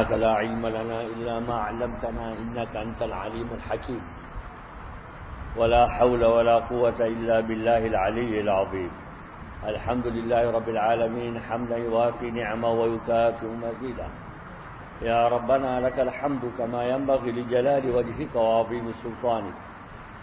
سبحانك لا علم لنا إلا ما علمتنا إنك أنت العليم الحكيم. ولا حول ولا قوة إلا بالله العلي العظيم. الحمد لله رب العالمين حمدا يوافي نعمه ويكافئ مزيدا. يا ربنا لك الحمد كما ينبغي لجلال وجهك وعظيم سلطانك.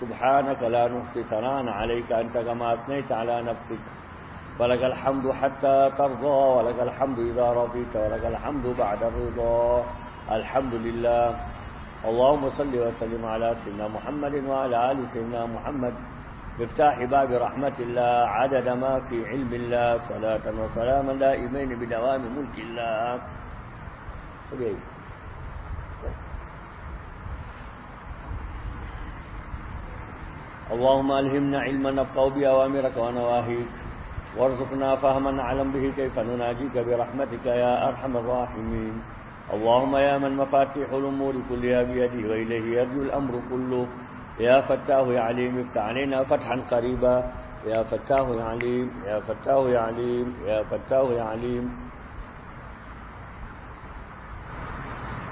سبحانك لا نحصي ثناء عليك أنت كما أثنيت على نفسك. فلك الحمد حتى ترضى ولك الحمد إذا رضيت ولك الحمد بعد الرضا. الحمد لله. اللهم صل وسلم على سيدنا محمد وعلى آل سيدنا محمد. مفتاح باب رحمة الله عدد ما في علم الله صلاة وسلاما دائمين بدوام ملك الله. Okay. اللهم ألهمنا علما نفقه بأوامرك ونواهيك. وارزقنا فهما نعلم به كيف نناجيك برحمتك يا أرحم الراحمين. اللهم يا من مفاتيح الأمور كلها بيده وإليه يرجو الأمر كله. يا فتاه يا عليم افتح علينا فتحا قريبا. يا فتاه يا عليم يا فتاه يا عليم يا فتاه يا عليم.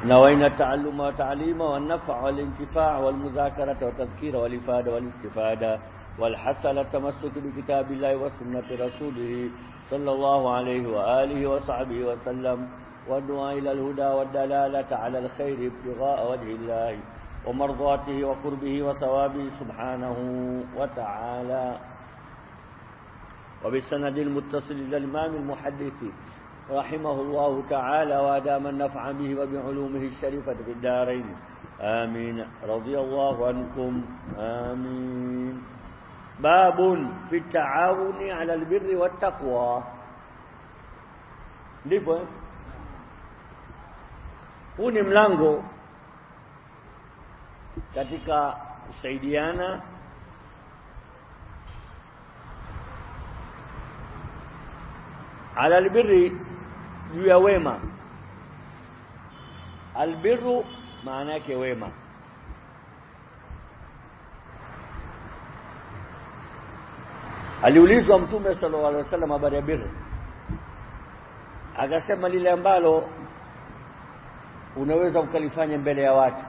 نوينا التعلم والتعليم والنفع والانتفاع والمذاكرة والتذكير والإفادة والإستفادة. والحث على التمسك بكتاب الله وسنة رسوله صلى الله عليه وآله وصحبه وسلم والدعاء إلى الهدى والدلالة على الخير ابتغاء وجه الله ومرضاته وقربه وثوابه سبحانه وتعالى. وبالسند المتصل إلى الإمام المحدث رحمه الله تعالى وأدام النفع به وبعلومه الشريفة في الدارين. آمين. رضي الله عنكم. آمين. babun fi taawuni ala albirri wattaqwa ndipo eh? huu ni mlango katika kusaidiana ala albirri juu ya wema. Albirru maana yake wema. Aliulizwa mtume sallallahu alaihi wasallam habari ya birri. Akasema lile ambalo unaweza ukalifanya mbele ya watu.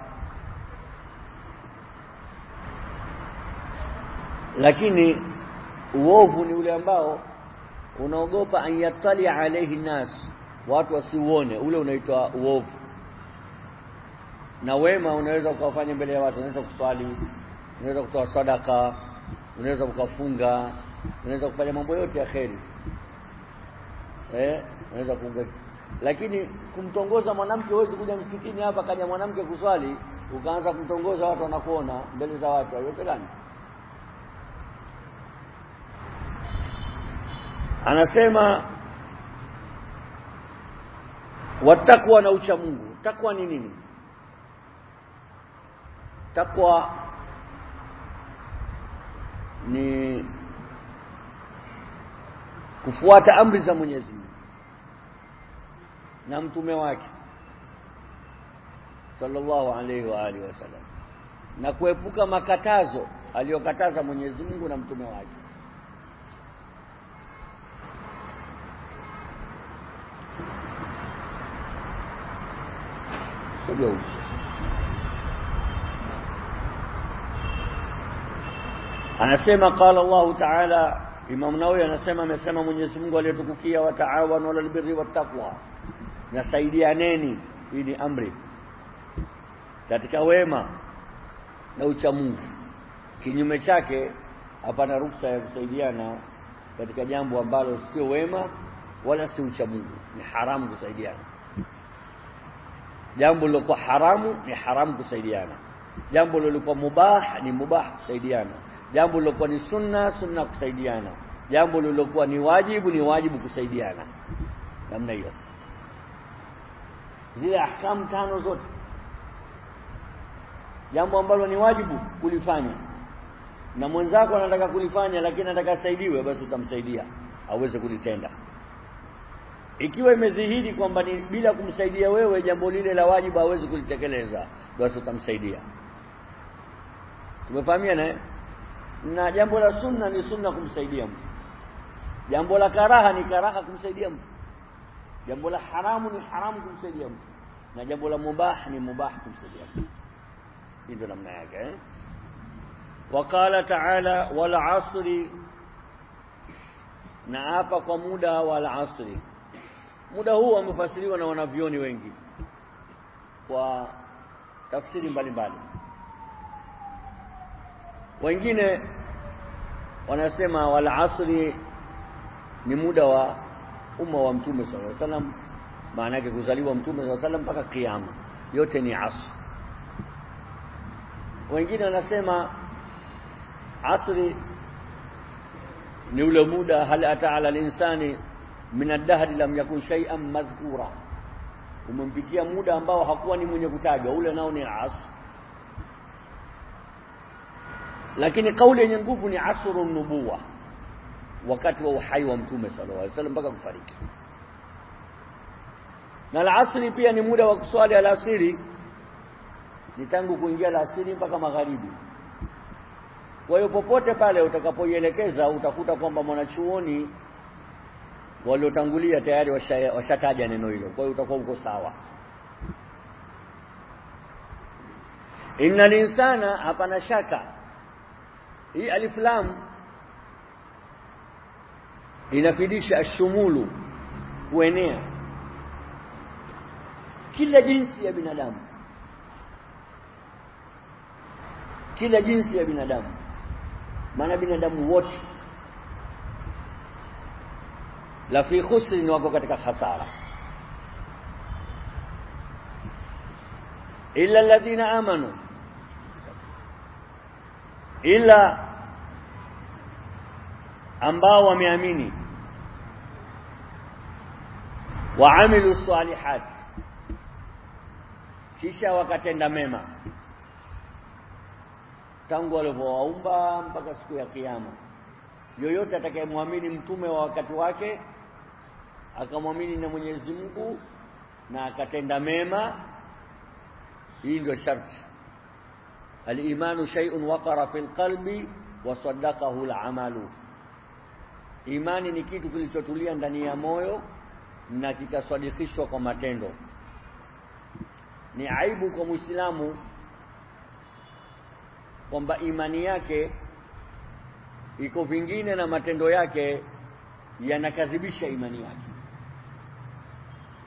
Lakini uovu ni ule ambao unaogopa an yatali alayhi nas watu wasiuone ule unaitwa uovu. Na wema unaweza ukafanya mbele ya watu. Unaweza kuswali unaweza kutoa sadaka unaweza ukafunga unaweza kufanya mambo yote ya kheri. Eh unaweza kuunga lakini kumtongoza mwanamke huwezi kuja msikitini hapa kaja mwanamke kuswali ukaanza kumtongoza watu wanakuona mbele za watu. Haiwezekani. Anasema watakwa na ucha Mungu. Takwa ni nini? Takwa ni kufuata amri za Mwenyezi Mungu na mtume wake sallallahu alaihi wa alihi wasallam na kuepuka makatazo aliyokataza Mwenyezi Mungu na mtume wake. Anasema qala Allah ta'ala Imam Nawawi anasema amesema Mwenyezi Mungu aliyetukukia wa taawanu alal birri wattaqwa nasaidianeni hii ni amri katika wema na ucha Mungu. Kinyume chake hapana ruksa ya kusaidiana katika jambo ambalo sio wema wala si ucha Mungu. Ni haramu kusaidiana. Jambo lilokuwa haramu ni haramu kusaidiana. Jambo lilokuwa mubah ni mubah kusaidiana. Jambo lilokuwa ni sunna sunna kusaidiana jambo lilokuwa ni wajibu ni wajibu kusaidiana. Namna hiyo. Zile ahkamu tano zote. Jambo ambalo ni wajibu kulifanya. Na mwenzako anataka kulifanya lakini anataka asaidiwe basi utamsaidia aweze kulitenda. Ikiwa imezihidi kwamba ni bila kumsaidia wewe jambo lile la wajibu hawezi kulitekeleza basi utamsaidia. Tumefahamiana na jambo la sunna ni sunna kumsaidia mtu jambo la karaha ni karaha kumsaidia mtu. Jambo la haramu ni haramu kumsaidia mtu. Na jambo la mubah ni mubah kumsaidia mtu. Ndio namna yake eh? taala wal asri na hapa kwa muda wal asri. Muda huu umefasiriwa na wanavyoni wengi kwa tafsiri mbalimbali. Wengine wanasema wal asri ni muda wa umma wa mtume sallallahu alaihi wasallam maana yake kuzaliwa mtume sallallahu alaihi wasallam mpaka kiyama. Yote ni asr wengine wanasema asri ni ule muda hal ata ala linsani min ad-dahr lam yakun shay'an madhkura. Umempitia muda ambao hakuwa ni mwenye kutajwa ule nao ni asr lakini kauli yenye nguvu ni asrun nubuwa wakati wa uhai wa mtume sallallahu alaihi wasallam mpaka kufariki. Na alasri pia ni muda wa kuswali alasiri ni tangu kuingia alasiri mpaka magharibi. Kwa hiyo popote pale utakapoielekeza utakuta kwamba mwanachuoni waliotangulia tayari washataja washa neno hilo. Kwa hiyo utakuwa uko sawa. Innal insana hapana shaka. Hii alif lam inafidisha ashumulu kuenea. Kila jinsi ya binadamu. Kila jinsi ya binadamu. Maana binadamu wote. La fi khusrin wako katika hasara illa alladhina amanu. Ila ambao wameamini. Waamilu salihat kisha wakatenda mema. Tangu walivyowaumba mpaka siku ya kiyama. Yoyote atakayemwamini mtume wa wakati wake akamwamini na Mwenyezi Mungu na akatenda mema hii ndio sharti. Al-imanu shay'un waqara fil qalbi wa saddaqahu al-amalu imani ni kitu kilichotulia ndani ya moyo na kikasadikishwa kwa matendo ni aibu kwa Muislamu kwamba imani yake iko vingine na matendo yake yanakadhibisha imani yake.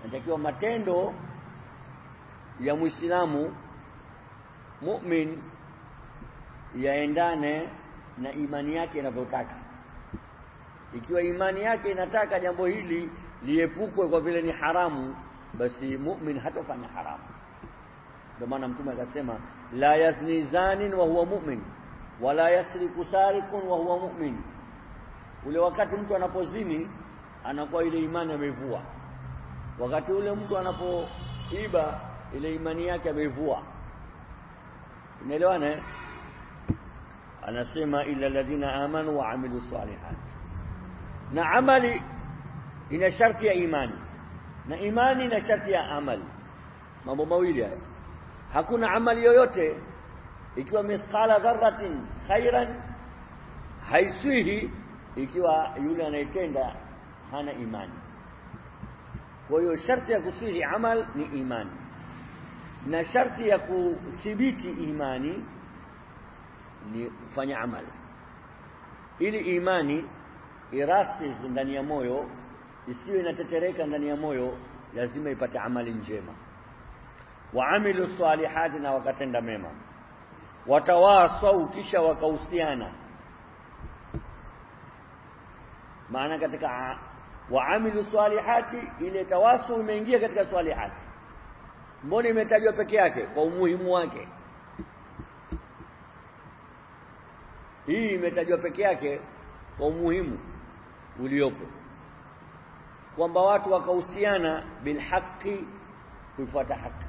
Natakiwa matendo ya Muislamu mu'min yaendane na imani yake inavyotaka. Ikiwa imani yake inataka jambo hili liepukwe kwa vile ni haramu, basi mu'min hatofanya haramu. Ndio maana Mtume akasema la yazni zanin wa huwa mu'min wala yasriku sarikun wa huwa mu'min. Ule wakati mtu anapozini anakuwa ile imani ameivua. Wakati ule mtu anapoiba ile imani yake ameivua. Unaelewana? Anasema illa alladhina amanu wa amilu salihat. Na amali ina sharti ya imani na imani ina sharti ya amali. Mambo mawili haya. Hakuna amali yoyote ikiwa misqala dharratin khairan haiswihi ikiwa yule anayetenda hana imani. Kwa hiyo sharti ya kuswihi amal ni imani, na sharti ya kuthibiti imani ni kufanya amali ili imani irasi ndani ya moyo, isiyo inatetereka ndani ya moyo, lazima ipate amali njema. Waamilu salihati, na wakatenda mema. Watawasau kisha wakahusiana. Maana katika waamilu salihati ile tawasu imeingia katika salihati mbona imetajwa peke yake? Kwa umuhimu wake. Hii imetajwa peke yake kwa umuhimu uliopo. Kwamba watu wakahusiana bilhaqi kuifuata haki.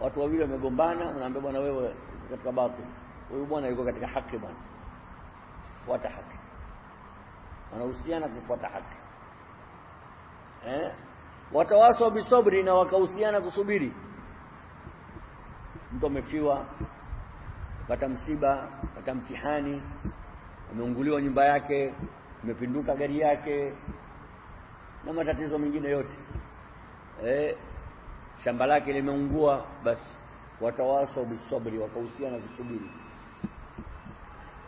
Watu wawili wamegombana unaambia bwana wewe katika batil huyu bwana yuko katika haki bwana. Fuata haki. Wanahusiana kufuata haki. Eh? Watawaswa bisabri na wakahusiana kusubiri. Mtu amefiwa pata msiba pata mtihani ameunguliwa nyumba yake imepinduka gari yake na matatizo mengine yote eh shamba lake limeungua basi watawasau bisabri wakahusiana kusubiri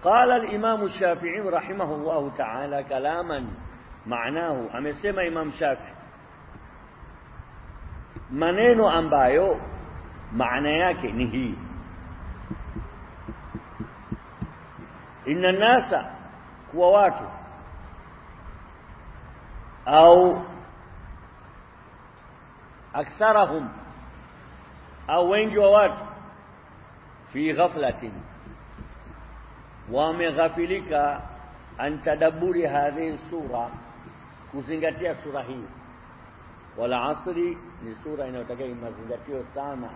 قال الإمام الشافعي رحمه الله تعالى كلاما معناه amesema Imam Shafi maneno ambayo maana yake ni hii inna nasa kuwa watu au aktharahum au wengi wa watu fi ghaflatin wameghafilika an tadabburi hadhihi sura kuzingatia sura hii. wala asri ni sura inayotakiwa mazingatio sana.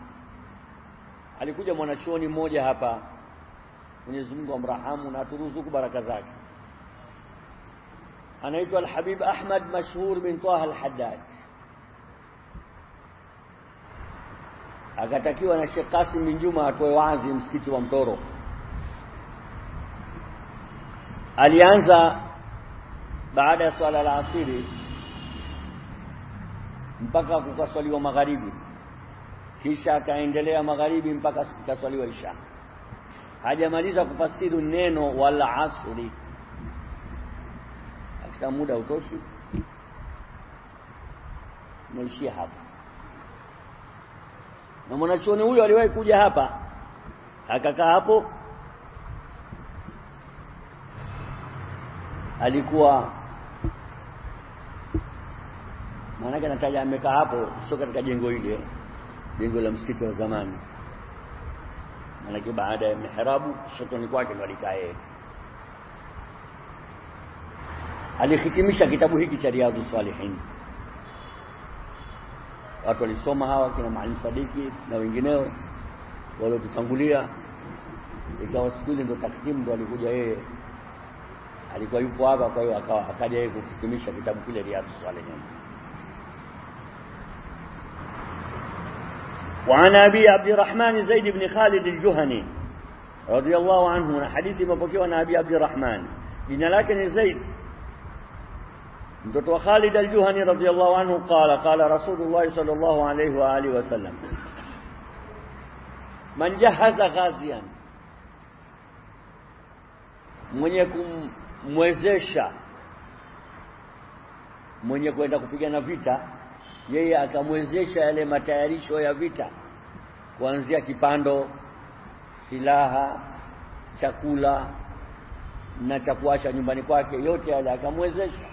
Alikuja mwanachuoni mmoja hapa Mwenyezi Mungu amrahamu na aturuzuku baraka zake anaitwa Al-Habib Ahmad mashhur bin Taha Al-Haddad akatakiwa na Sheikh Qasim bin Juma atoe wazi msikiti wa Mtoro alianza baada ya swala la asiri mpaka kukaswaliwa magharibi kisha akaendelea magharibi mpaka kukaswaliwa isha hajamaliza kufasiri neno wala asri akisema muda utoshi naishia hapa. Na mwanachuoni huyo aliwahi kuja hapa akakaa hapo alikuwa maanake nataja amekaa hapo sio katika jengo ile jengo la msikiti wa zamani. Maanake baada ya mihrabu shotoni kwake ndo alikaa yeye alihitimisha kitabu hiki cha riadhu salihin watu walisoma hawa kina Maalim Sadiki na wengineo waliotutangulia ikawa siku ile ndo taktimu ndo alikuja yeye alikuwa yupo hapa kwa hiyo akawa akaja yeye kuhitimisha kitabu kile riadhu salihin وعن أبي عبد الرحمن زيد بن خالد الجهني رضي الله عنه من حديث مبكي عن أبي عبد الرحمن جنا لكن زيد mtoto wa Khalid al-Juhani radhiyallahu anhu qala qala Rasulullah sallallahu alayhi wa alihi wasallam man jahaza ghazian mwenye kumwezesha mwenye kwenda kupigana vita yeye akamwezesha yale matayarisho ya vita kuanzia kipando silaha chakula na cha kuacha nyumbani kwake yote yale akamwezesha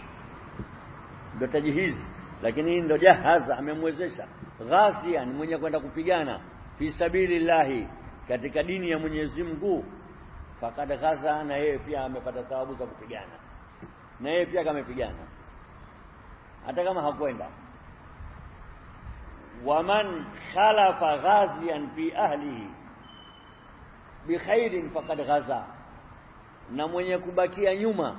ndio tajihizi lakini hii ndio jahaza amemwezesha. Ghazian mwenye kwenda kupigana. Fi sabilillahi katika dini ya Mwenyezi Mungu. Fakad ghaza na yeye pia amepata thawabu za kupigana. Na yeye pia kamepigana. Hata kama hakwenda waman khalafa ghazian fi ahlihi bikhairin faqad ghaza. Na mwenye kubakia nyuma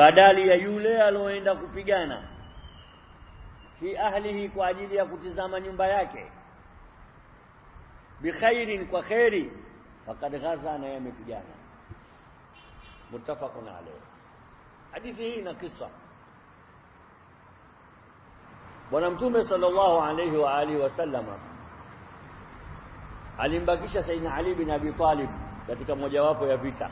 badali ya yule aloenda kupigana. Fi ahlihi kwa ajili ya kutizama nyumba yake. Bikhairin kwa khairi faqad ghaza na yamepigana muttafaqun alayh hadithi hii ina kisa. Bwana mtume sallallahu alayhi wa alihi wasallama alimbakisha sayyidina ali bin abi talib katika mojawapo ya vita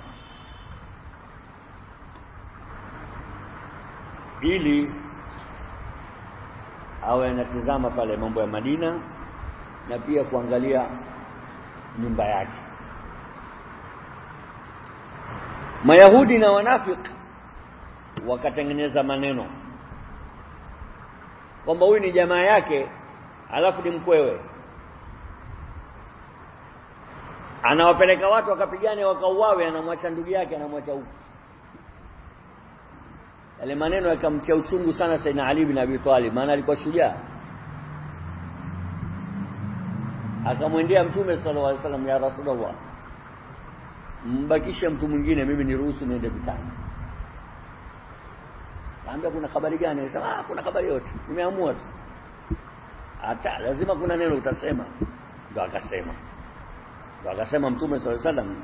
ili awe anatizama pale mambo ya Madina na pia kuangalia nyumba yake. Mayahudi na wanafiki wakatengeneza maneno kwamba huyu ni jamaa yake alafu ni mkwewe, anawapeleka watu wakapigane wakauawe, anamwacha ndugu yake, anamwacha huku yale maneno yakamtia uchungu sana Saidina Ali bin Abi Talib maana alikuwa shujaa. Akamwendea mtume sallallahu alaihi wasallam ya rasulullah mbakishe mtu mwingine mimi niruhusu niende vitani. Kaambia kuna habari gani? Akasema ah kuna habari yote nimeamua tu. Hata lazima kuna neno utasema. Ndio akasema. Ndio akasema mtume sallallahu alaihi wasallam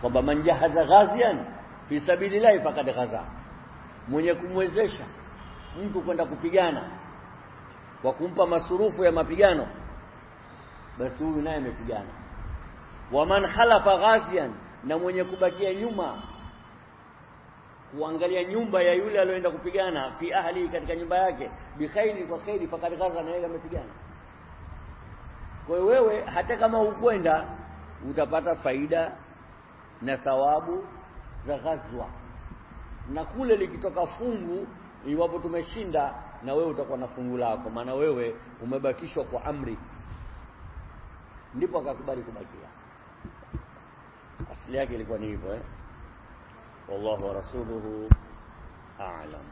kwamba man jahaza ghazian fi sabilillahi faqad ghaza mwenye kumwezesha mtu kwenda kupigana kwa kumpa masurufu ya mapigano basi huyu naye amepigana. Waman khalafa ghazian na mwenye kubakia nyuma kuangalia nyumba ya yule aliyoenda kupigana fi ahli katika nyumba yake bikhairi kwa khairi fakad ghaza na yeye amepigana. Kwa hiyo wewe hata kama ukwenda utapata faida na thawabu za ghazwa na kule likitoka fungu iwapo tumeshinda na wewe utakuwa na fungu lako. Maana wewe umebakishwa kwa amri. Ndipo akakubali kubakia. Asili yake ilikuwa ni hivyo eh? Wallahu wa rasuluhu a'lam